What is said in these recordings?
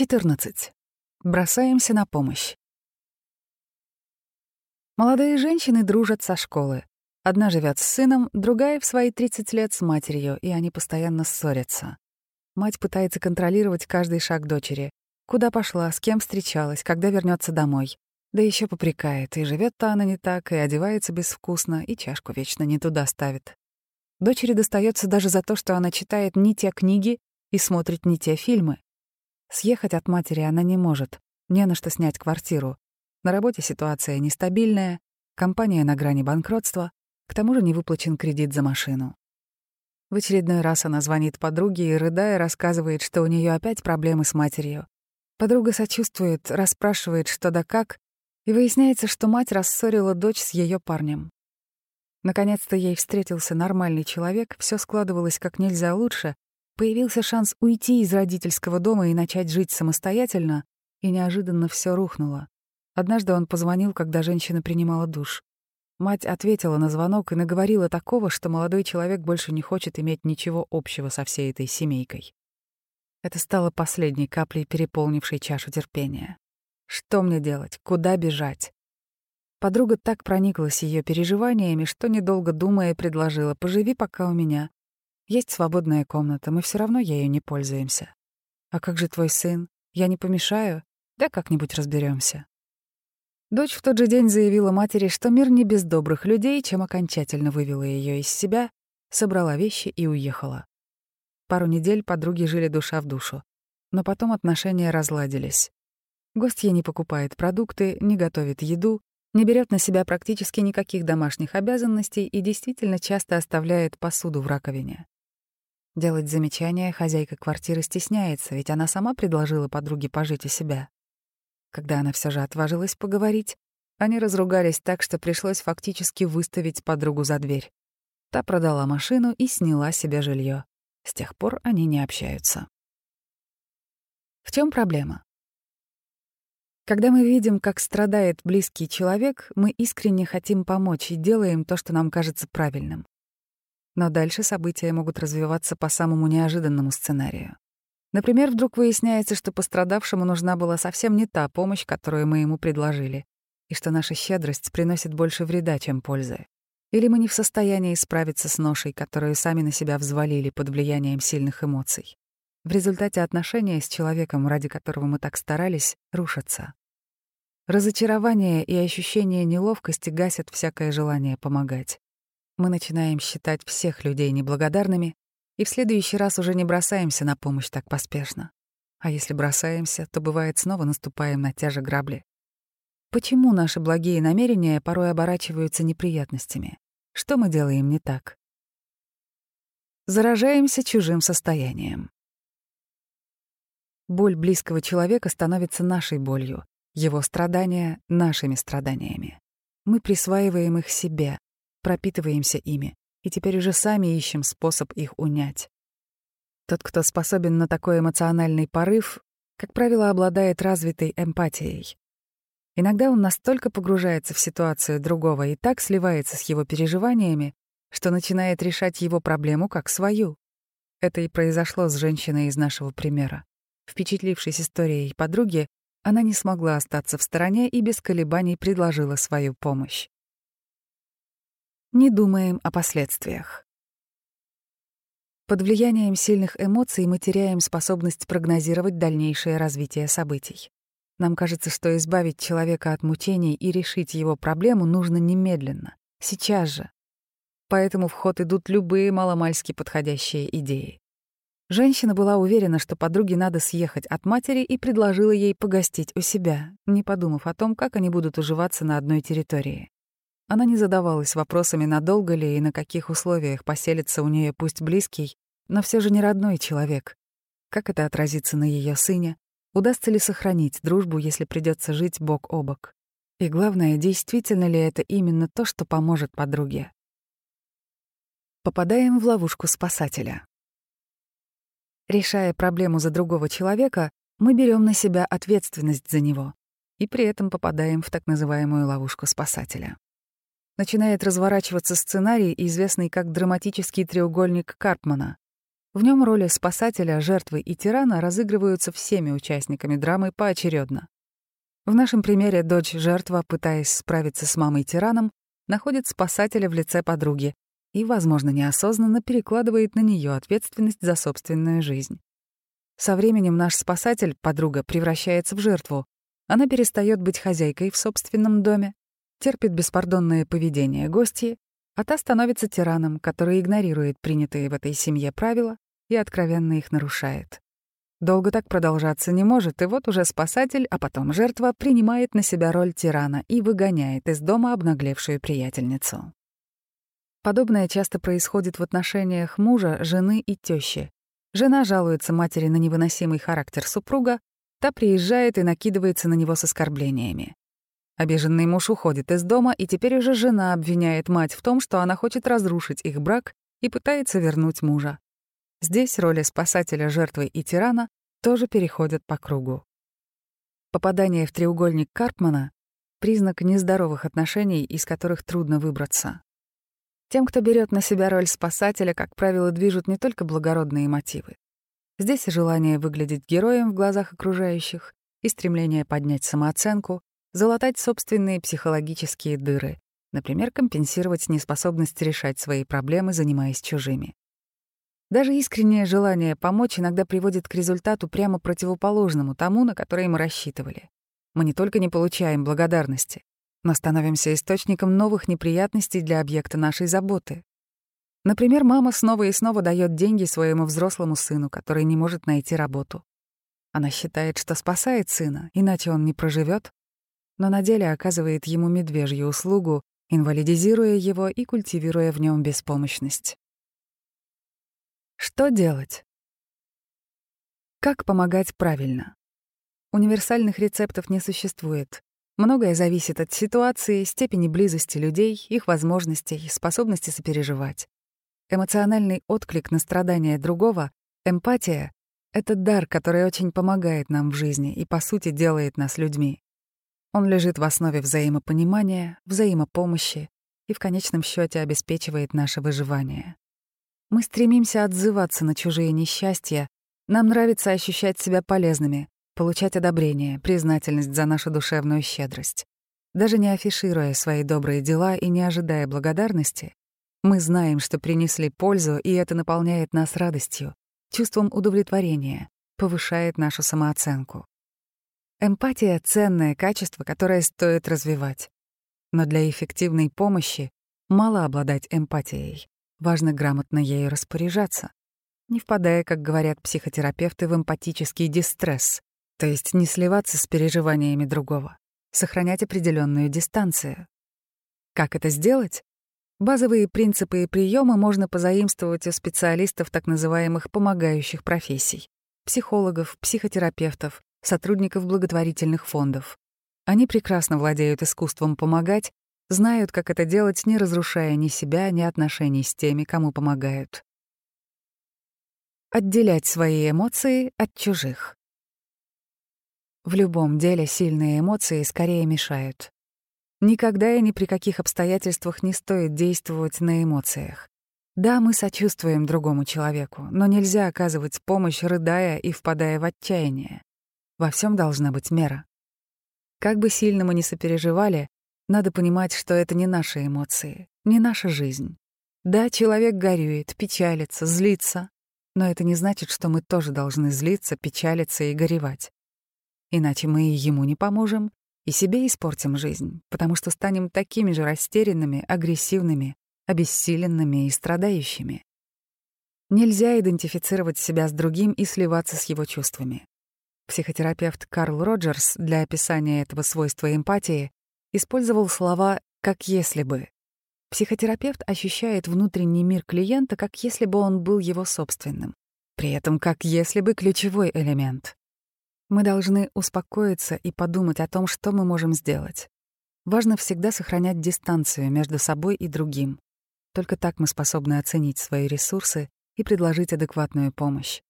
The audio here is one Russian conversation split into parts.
14. Бросаемся на помощь. Молодые женщины дружат со школы. Одна живет с сыном, другая в свои 30 лет с матерью, и они постоянно ссорятся. Мать пытается контролировать каждый шаг дочери. Куда пошла, с кем встречалась, когда вернется домой. Да еще попрекает, и живет-то она не так, и одевается безвкусно, и чашку вечно не туда ставит. Дочери достается даже за то, что она читает не те книги и смотрит не те фильмы. Съехать от матери она не может, не на что снять квартиру. На работе ситуация нестабильная, компания на грани банкротства, к тому же не выплачен кредит за машину. В очередной раз она звонит подруге и, рыдая, рассказывает, что у нее опять проблемы с матерью. Подруга сочувствует, расспрашивает, что да как, и выясняется, что мать рассорила дочь с ее парнем. Наконец-то ей встретился нормальный человек, все складывалось как нельзя лучше, Появился шанс уйти из родительского дома и начать жить самостоятельно, и неожиданно все рухнуло. Однажды он позвонил, когда женщина принимала душ. Мать ответила на звонок и наговорила такого, что молодой человек больше не хочет иметь ничего общего со всей этой семейкой. Это стало последней каплей, переполнившей чашу терпения. Что мне делать? Куда бежать? Подруга так прониклась ее переживаниями, что, недолго думая, предложила «поживи пока у меня. Есть свободная комната, мы все равно ею не пользуемся. А как же твой сын? Я не помешаю? Да как-нибудь разберемся. Дочь в тот же день заявила матери, что мир не без добрых людей, чем окончательно вывела ее из себя, собрала вещи и уехала. Пару недель подруги жили душа в душу, но потом отношения разладились. Гостья не покупает продукты, не готовит еду, не берет на себя практически никаких домашних обязанностей и действительно часто оставляет посуду в раковине. Делать замечания хозяйка квартиры стесняется, ведь она сама предложила подруге пожить у себя. Когда она все же отважилась поговорить, они разругались так, что пришлось фактически выставить подругу за дверь. Та продала машину и сняла себе жилье. С тех пор они не общаются. В чем проблема? Когда мы видим, как страдает близкий человек, мы искренне хотим помочь и делаем то, что нам кажется правильным. Но дальше события могут развиваться по самому неожиданному сценарию. Например, вдруг выясняется, что пострадавшему нужна была совсем не та помощь, которую мы ему предложили, и что наша щедрость приносит больше вреда, чем пользы. Или мы не в состоянии справиться с ношей, которую сами на себя взвалили под влиянием сильных эмоций. В результате отношения с человеком, ради которого мы так старались, рушатся. Разочарование и ощущение неловкости гасят всякое желание помогать. Мы начинаем считать всех людей неблагодарными и в следующий раз уже не бросаемся на помощь так поспешно. А если бросаемся, то бывает снова наступаем на те же грабли. Почему наши благие намерения порой оборачиваются неприятностями? Что мы делаем не так? Заражаемся чужим состоянием. Боль близкого человека становится нашей болью, его страдания — нашими страданиями. Мы присваиваем их себе, пропитываемся ими, и теперь уже сами ищем способ их унять. Тот, кто способен на такой эмоциональный порыв, как правило, обладает развитой эмпатией. Иногда он настолько погружается в ситуацию другого и так сливается с его переживаниями, что начинает решать его проблему как свою. Это и произошло с женщиной из нашего примера. Впечатлившись историей подруги, она не смогла остаться в стороне и без колебаний предложила свою помощь не думаем о последствиях. Под влиянием сильных эмоций мы теряем способность прогнозировать дальнейшее развитие событий. Нам кажется, что избавить человека от мучений и решить его проблему нужно немедленно, сейчас же. Поэтому в ход идут любые маломальски подходящие идеи. Женщина была уверена, что подруге надо съехать от матери и предложила ей погостить у себя, не подумав о том, как они будут уживаться на одной территории. Она не задавалась вопросами, надолго ли и на каких условиях поселится у нее пусть близкий, но все же не родной человек. Как это отразится на ее сыне? Удастся ли сохранить дружбу, если придется жить бок о бок? И главное, действительно ли это именно то, что поможет подруге? Попадаем в ловушку спасателя. Решая проблему за другого человека, мы берем на себя ответственность за него и при этом попадаем в так называемую ловушку спасателя начинает разворачиваться сценарий, известный как драматический треугольник Карпмана. В нем роли спасателя, жертвы и тирана разыгрываются всеми участниками драмы поочередно. В нашем примере дочь-жертва, пытаясь справиться с мамой-тираном, находит спасателя в лице подруги и, возможно, неосознанно перекладывает на нее ответственность за собственную жизнь. Со временем наш спасатель, подруга, превращается в жертву. Она перестает быть хозяйкой в собственном доме, терпит беспардонное поведение гостей, а та становится тираном, который игнорирует принятые в этой семье правила и откровенно их нарушает. Долго так продолжаться не может, и вот уже спасатель, а потом жертва, принимает на себя роль тирана и выгоняет из дома обнаглевшую приятельницу. Подобное часто происходит в отношениях мужа, жены и тещи. Жена жалуется матери на невыносимый характер супруга, та приезжает и накидывается на него с оскорблениями. Обиженный муж уходит из дома, и теперь уже жена обвиняет мать в том, что она хочет разрушить их брак и пытается вернуть мужа. Здесь роли спасателя, жертвы и тирана тоже переходят по кругу. Попадание в треугольник Карпмана — признак нездоровых отношений, из которых трудно выбраться. Тем, кто берет на себя роль спасателя, как правило, движут не только благородные мотивы. Здесь и желание выглядеть героем в глазах окружающих, и стремление поднять самооценку, залатать собственные психологические дыры, например, компенсировать неспособность решать свои проблемы, занимаясь чужими. Даже искреннее желание помочь иногда приводит к результату прямо противоположному тому, на который мы рассчитывали. Мы не только не получаем благодарности, но становимся источником новых неприятностей для объекта нашей заботы. Например, мама снова и снова дает деньги своему взрослому сыну, который не может найти работу. Она считает, что спасает сына, иначе он не проживет, но на деле оказывает ему медвежью услугу, инвалидизируя его и культивируя в нем беспомощность. Что делать? Как помогать правильно? Универсальных рецептов не существует. Многое зависит от ситуации, степени близости людей, их возможностей, способности сопереживать. Эмоциональный отклик на страдания другого, эмпатия — это дар, который очень помогает нам в жизни и, по сути, делает нас людьми. Он лежит в основе взаимопонимания, взаимопомощи и в конечном счете обеспечивает наше выживание. Мы стремимся отзываться на чужие несчастья, нам нравится ощущать себя полезными, получать одобрение, признательность за нашу душевную щедрость. Даже не афишируя свои добрые дела и не ожидая благодарности, мы знаем, что принесли пользу, и это наполняет нас радостью, чувством удовлетворения, повышает нашу самооценку. Эмпатия — ценное качество, которое стоит развивать. Но для эффективной помощи мало обладать эмпатией. Важно грамотно ею распоряжаться, не впадая, как говорят психотерапевты, в эмпатический дистресс, то есть не сливаться с переживаниями другого, сохранять определенную дистанцию. Как это сделать? Базовые принципы и приемы можно позаимствовать у специалистов так называемых помогающих профессий — психологов, психотерапевтов, сотрудников благотворительных фондов. Они прекрасно владеют искусством помогать знают, как это делать, не разрушая ни себя, ни отношений с теми, кому помогают. Отделять свои эмоции от чужих. В любом деле сильные эмоции скорее мешают. Никогда и ни при каких обстоятельствах не стоит действовать на эмоциях. Да, мы сочувствуем другому человеку, но нельзя оказывать помощь, рыдая и впадая в отчаяние. Во всем должна быть мера. Как бы сильно мы ни сопереживали, надо понимать, что это не наши эмоции, не наша жизнь. Да, человек горюет, печалится, злится, но это не значит, что мы тоже должны злиться, печалиться и горевать. Иначе мы и ему не поможем, и себе испортим жизнь, потому что станем такими же растерянными, агрессивными, обессиленными и страдающими. Нельзя идентифицировать себя с другим и сливаться с его чувствами. Психотерапевт Карл Роджерс для описания этого свойства эмпатии использовал слова «как если бы». Психотерапевт ощущает внутренний мир клиента, как если бы он был его собственным. При этом как если бы ключевой элемент. Мы должны успокоиться и подумать о том, что мы можем сделать. Важно всегда сохранять дистанцию между собой и другим. Только так мы способны оценить свои ресурсы и предложить адекватную помощь.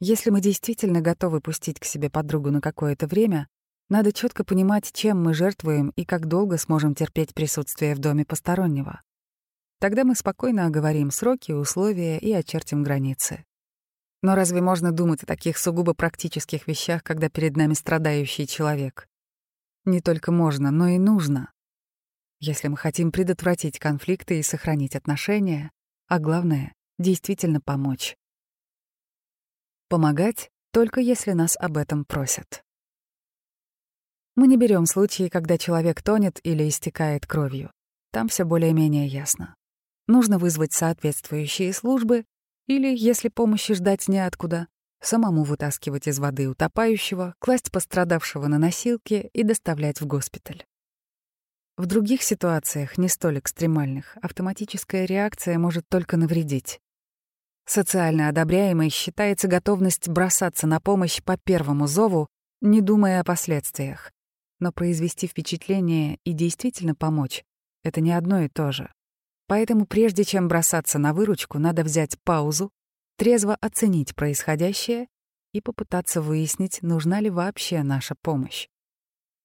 Если мы действительно готовы пустить к себе подругу на какое-то время, надо четко понимать, чем мы жертвуем и как долго сможем терпеть присутствие в доме постороннего. Тогда мы спокойно оговорим сроки, условия и очертим границы. Но разве можно думать о таких сугубо практических вещах, когда перед нами страдающий человек? Не только можно, но и нужно. Если мы хотим предотвратить конфликты и сохранить отношения, а главное — действительно помочь. Помогать только если нас об этом просят. Мы не берем случаи, когда человек тонет или истекает кровью. Там все более-менее ясно. Нужно вызвать соответствующие службы или, если помощи ждать неоткуда, самому вытаскивать из воды утопающего, класть пострадавшего на носилки и доставлять в госпиталь. В других ситуациях, не столь экстремальных, автоматическая реакция может только навредить. Социально одобряемой считается готовность бросаться на помощь по первому зову, не думая о последствиях. Но произвести впечатление и действительно помочь — это не одно и то же. Поэтому прежде чем бросаться на выручку, надо взять паузу, трезво оценить происходящее и попытаться выяснить, нужна ли вообще наша помощь.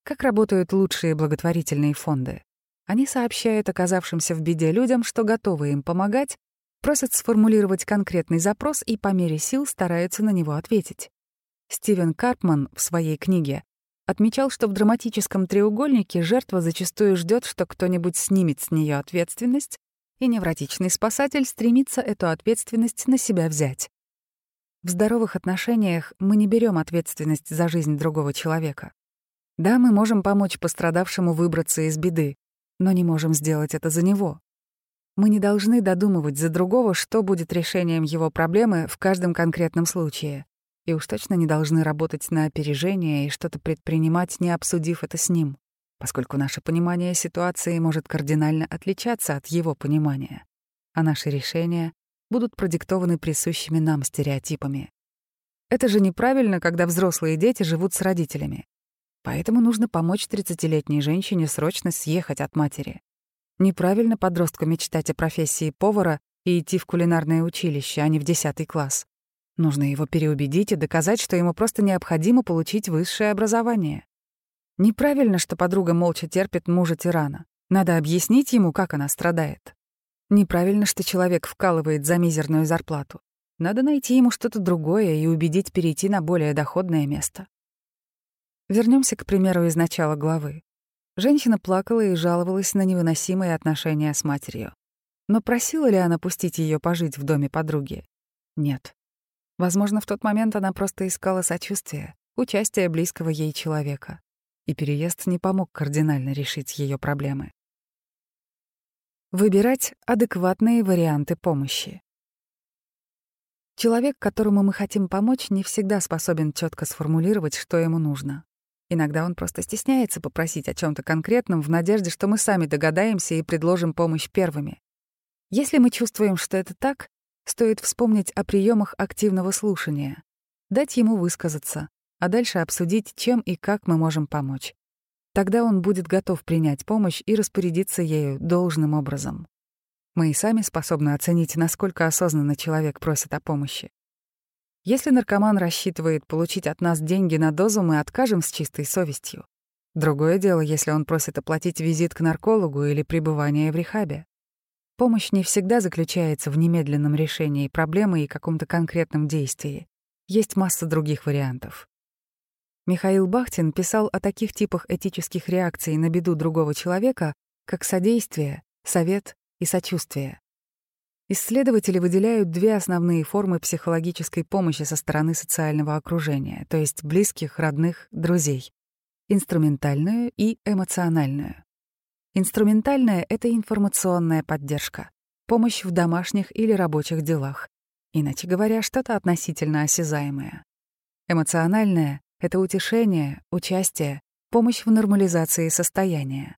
Как работают лучшие благотворительные фонды? Они сообщают оказавшимся в беде людям, что готовы им помогать, просят сформулировать конкретный запрос и по мере сил стараются на него ответить. Стивен Карпман в своей книге отмечал, что в драматическом треугольнике жертва зачастую ждет, что кто-нибудь снимет с нее ответственность, и невротичный спасатель стремится эту ответственность на себя взять. В здоровых отношениях мы не берем ответственность за жизнь другого человека. Да, мы можем помочь пострадавшему выбраться из беды, но не можем сделать это за него. Мы не должны додумывать за другого, что будет решением его проблемы в каждом конкретном случае. И уж точно не должны работать на опережение и что-то предпринимать, не обсудив это с ним, поскольку наше понимание ситуации может кардинально отличаться от его понимания, а наши решения будут продиктованы присущими нам стереотипами. Это же неправильно, когда взрослые дети живут с родителями. Поэтому нужно помочь 30-летней женщине срочно съехать от матери. Неправильно подростку мечтать о профессии повара и идти в кулинарное училище, а не в 10 класс. Нужно его переубедить и доказать, что ему просто необходимо получить высшее образование. Неправильно, что подруга молча терпит мужа-тирана. Надо объяснить ему, как она страдает. Неправильно, что человек вкалывает за мизерную зарплату. Надо найти ему что-то другое и убедить перейти на более доходное место. Вернемся к примеру из начала главы. Женщина плакала и жаловалась на невыносимые отношения с матерью. Но просила ли она пустить ее пожить в доме подруги? Нет. Возможно, в тот момент она просто искала сочувствия, участия близкого ей человека. И переезд не помог кардинально решить ее проблемы. Выбирать адекватные варианты помощи. Человек, которому мы хотим помочь, не всегда способен четко сформулировать, что ему нужно. Иногда он просто стесняется попросить о чем то конкретном в надежде, что мы сами догадаемся и предложим помощь первыми. Если мы чувствуем, что это так, стоит вспомнить о приемах активного слушания, дать ему высказаться, а дальше обсудить, чем и как мы можем помочь. Тогда он будет готов принять помощь и распорядиться ею должным образом. Мы и сами способны оценить, насколько осознанно человек просит о помощи. Если наркоман рассчитывает получить от нас деньги на дозу, мы откажем с чистой совестью. Другое дело, если он просит оплатить визит к наркологу или пребывание в рехабе. Помощь не всегда заключается в немедленном решении проблемы и каком-то конкретном действии. Есть масса других вариантов. Михаил Бахтин писал о таких типах этических реакций на беду другого человека, как содействие, совет и сочувствие. Исследователи выделяют две основные формы психологической помощи со стороны социального окружения, то есть близких, родных, друзей — инструментальную и эмоциональную. Инструментальная — это информационная поддержка, помощь в домашних или рабочих делах, иначе говоря, что-то относительно осязаемое. Эмоциональная — это утешение, участие, помощь в нормализации состояния.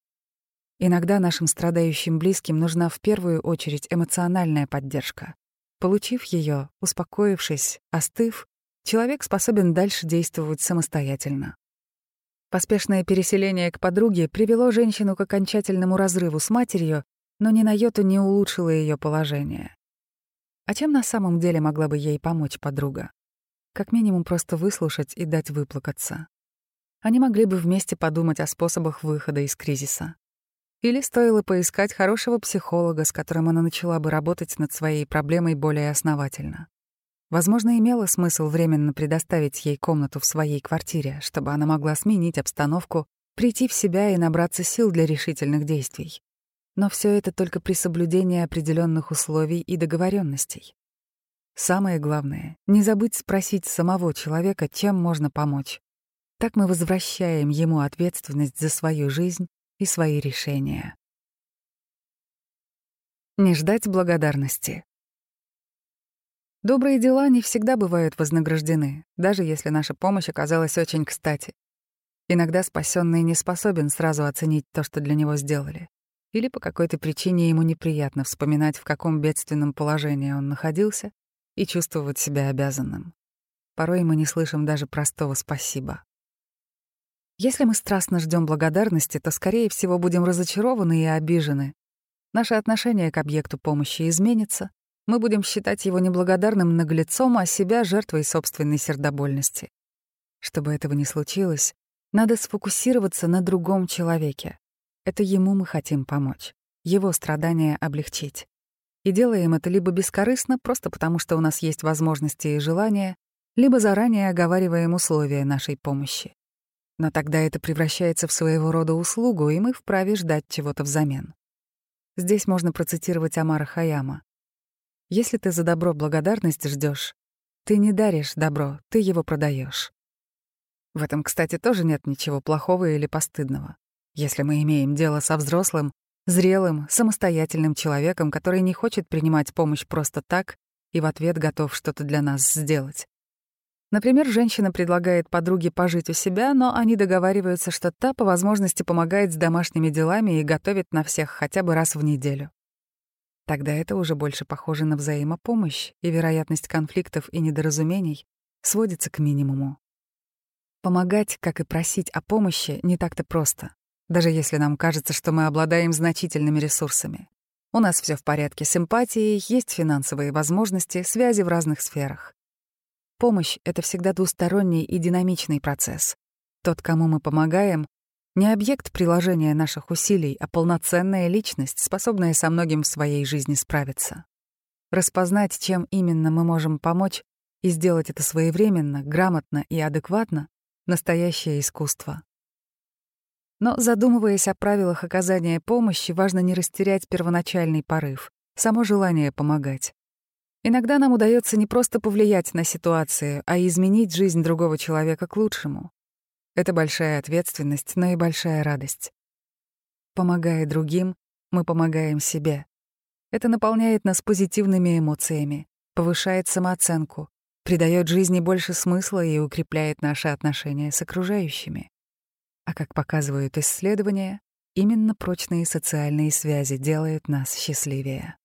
Иногда нашим страдающим близким нужна в первую очередь эмоциональная поддержка. Получив ее, успокоившись, остыв, человек способен дальше действовать самостоятельно. Поспешное переселение к подруге привело женщину к окончательному разрыву с матерью, но ни на йоту не улучшило ее положение. А чем на самом деле могла бы ей помочь подруга? Как минимум просто выслушать и дать выплакаться. Они могли бы вместе подумать о способах выхода из кризиса. Или стоило поискать хорошего психолога, с которым она начала бы работать над своей проблемой более основательно. Возможно, имело смысл временно предоставить ей комнату в своей квартире, чтобы она могла сменить обстановку, прийти в себя и набраться сил для решительных действий. Но все это только при соблюдении определенных условий и договоренностей. Самое главное — не забыть спросить самого человека, чем можно помочь. Так мы возвращаем ему ответственность за свою жизнь и свои решения. Не ждать благодарности. Добрые дела не всегда бывают вознаграждены, даже если наша помощь оказалась очень кстати. Иногда спасенный не способен сразу оценить то, что для него сделали. Или по какой-то причине ему неприятно вспоминать, в каком бедственном положении он находился, и чувствовать себя обязанным. Порой мы не слышим даже простого «спасибо». Если мы страстно ждем благодарности, то, скорее всего, будем разочарованы и обижены. Наше отношение к объекту помощи изменится, мы будем считать его неблагодарным наглецом, а себя — жертвой собственной сердобольности. Чтобы этого не случилось, надо сфокусироваться на другом человеке. Это ему мы хотим помочь, его страдания облегчить. И делаем это либо бескорыстно, просто потому что у нас есть возможности и желания, либо заранее оговариваем условия нашей помощи. Но тогда это превращается в своего рода услугу, и мы вправе ждать чего-то взамен. Здесь можно процитировать Амара Хаяма. «Если ты за добро благодарность ждешь, ты не даришь добро, ты его продаешь. В этом, кстати, тоже нет ничего плохого или постыдного. Если мы имеем дело со взрослым, Зрелым, самостоятельным человеком, который не хочет принимать помощь просто так и в ответ готов что-то для нас сделать. Например, женщина предлагает подруге пожить у себя, но они договариваются, что та по возможности помогает с домашними делами и готовит на всех хотя бы раз в неделю. Тогда это уже больше похоже на взаимопомощь, и вероятность конфликтов и недоразумений сводится к минимуму. Помогать, как и просить о помощи, не так-то просто даже если нам кажется, что мы обладаем значительными ресурсами. У нас все в порядке с эмпатией, есть финансовые возможности, связи в разных сферах. Помощь — это всегда двусторонний и динамичный процесс. Тот, кому мы помогаем, не объект приложения наших усилий, а полноценная личность, способная со многим в своей жизни справиться. Распознать, чем именно мы можем помочь, и сделать это своевременно, грамотно и адекватно — настоящее искусство. Но, задумываясь о правилах оказания помощи, важно не растерять первоначальный порыв, само желание помогать. Иногда нам удается не просто повлиять на ситуацию, а изменить жизнь другого человека к лучшему. Это большая ответственность, но и большая радость. Помогая другим, мы помогаем себе. Это наполняет нас позитивными эмоциями, повышает самооценку, придает жизни больше смысла и укрепляет наши отношения с окружающими. А как показывают исследования, именно прочные социальные связи делают нас счастливее.